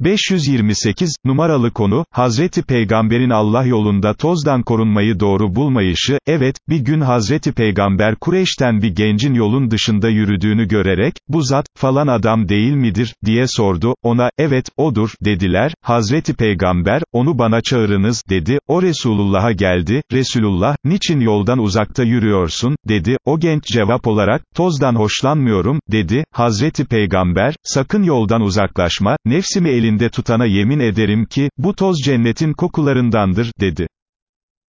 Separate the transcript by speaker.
Speaker 1: 528, numaralı konu, Hazreti Peygamber'in Allah yolunda tozdan korunmayı doğru bulmayışı, evet, bir gün Hazreti Peygamber Kureyş'ten bir gencin yolun dışında yürüdüğünü görerek, bu zat, falan adam değil midir, diye sordu, ona, evet, odur, dediler, Hazreti Peygamber, onu bana çağırınız, dedi, o Resulullah'a geldi, Resulullah, niçin yoldan uzakta yürüyorsun, dedi, o genç cevap olarak, tozdan hoşlanmıyorum, dedi, Hazreti Peygamber, sakın yoldan uzaklaşma, nefsimi elinde tutana yemin ederim ki, bu toz cennetin kokularındandır, dedi.